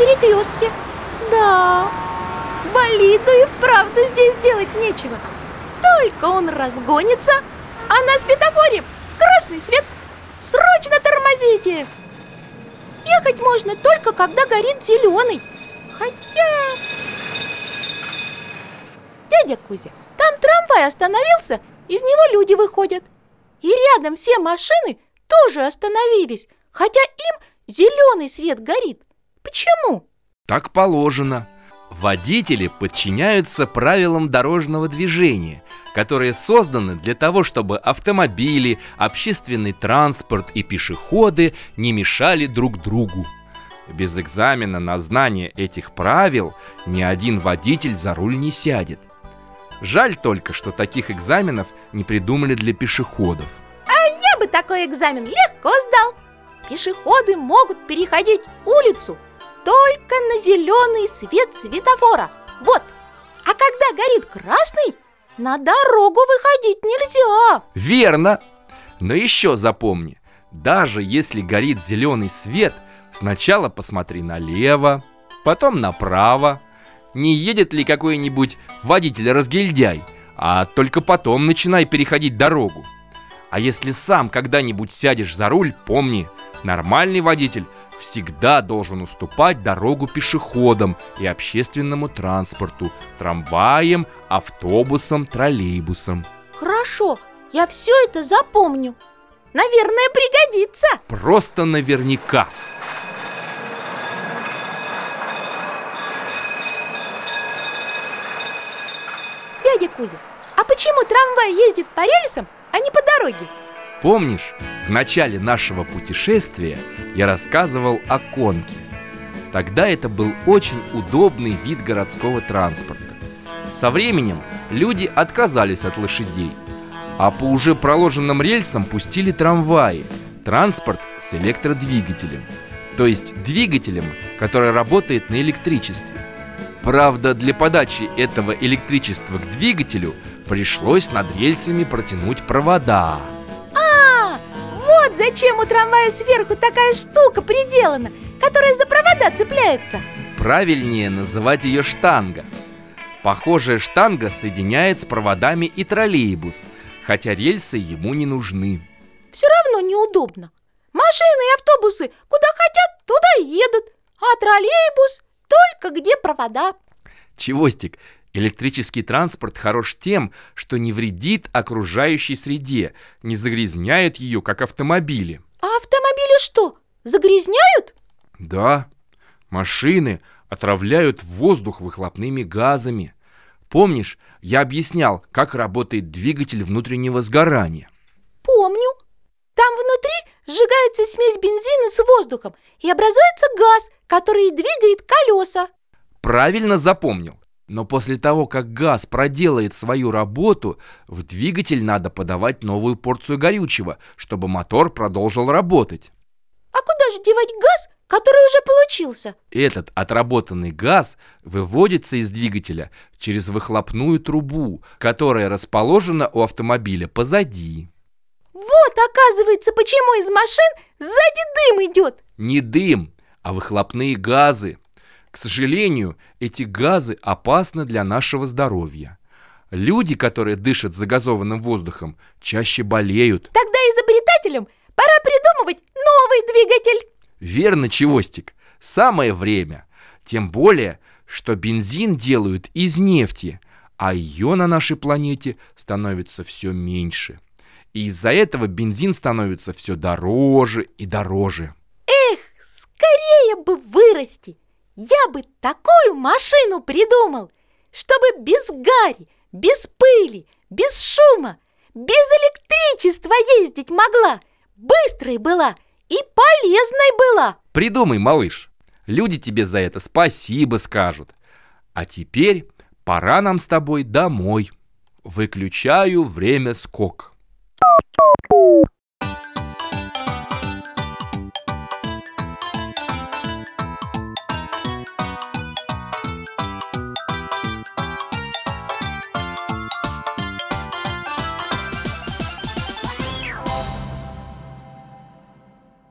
перекрестке. Да, болиду и вправду здесь делать нечего. Только он разгонится, а на светофоре красный свет. Срочно тормозите! Ехать можно только, когда горит зеленый. Хотя... Дядя Кузя, там трамвай остановился, из него люди выходят. И рядом все машины тоже остановились, хотя им зеленый свет горит. Почему? Так положено. Водители подчиняются правилам дорожного движения, которые созданы для того, чтобы автомобили, общественный транспорт и пешеходы не мешали друг другу. Без экзамена на знание этих правил ни один водитель за руль не сядет. Жаль только, что таких экзаменов не придумали для пешеходов. А я бы такой экзамен легко сдал. Пешеходы могут переходить улицу только на зеленый свет светофора. Вот. А когда горит красный, на дорогу выходить нельзя. Верно. Но еще запомни, даже если горит зеленый свет, сначала посмотри налево, потом направо. Не едет ли какой-нибудь водитель-разгильдяй, а только потом начинай переходить дорогу. А если сам когда-нибудь сядешь за руль, помни, нормальный водитель всегда должен уступать дорогу пешеходам и общественному транспорту, трамваям, автобусам, троллейбусам. Хорошо, я все это запомню. Наверное, пригодится. Просто наверняка. Дядя Кузя, а почему трамвай ездит по рельсам, а не по дороге? Помнишь, в начале нашего путешествия я рассказывал о конке. Тогда это был очень удобный вид городского транспорта. Со временем люди отказались от лошадей, а по уже проложенным рельсам пустили трамваи, транспорт с электродвигателем, то есть двигателем, который работает на электричестве. Правда, для подачи этого электричества к двигателю пришлось над рельсами протянуть провода. Зачем у трамвая сверху такая штука приделана, которая за провода цепляется? Правильнее называть ее штанга. Похожая штанга соединяет с проводами и троллейбус, хотя рельсы ему не нужны. Все равно неудобно. Машины и автобусы куда хотят, туда и едут А троллейбус только где провода. Чевостик, Электрический транспорт хорош тем, что не вредит окружающей среде, не загрязняет ее, как автомобили. А автомобили что, загрязняют? Да, машины отравляют воздух выхлопными газами. Помнишь, я объяснял, как работает двигатель внутреннего сгорания? Помню. Там внутри сжигается смесь бензина с воздухом и образуется газ, который двигает колеса. Правильно запомнил. Но после того, как газ проделает свою работу, в двигатель надо подавать новую порцию горючего, чтобы мотор продолжил работать. А куда же девать газ, который уже получился? Этот отработанный газ выводится из двигателя через выхлопную трубу, которая расположена у автомобиля позади. Вот, оказывается, почему из машин сзади дым идет. Не дым, а выхлопные газы. К сожалению, эти газы опасны для нашего здоровья. Люди, которые дышат загазованным воздухом, чаще болеют. Тогда изобретателям пора придумывать новый двигатель. Верно, Чевостик. Самое время. Тем более, что бензин делают из нефти, а ее на нашей планете становится все меньше. И из-за этого бензин становится все дороже и дороже. Эх, скорее бы вырасти! Я бы такую машину придумал, чтобы без гари, без пыли, без шума, без электричества ездить могла, быстрой была и полезной была. Придумай, малыш. Люди тебе за это спасибо скажут. А теперь пора нам с тобой домой. Выключаю время скок.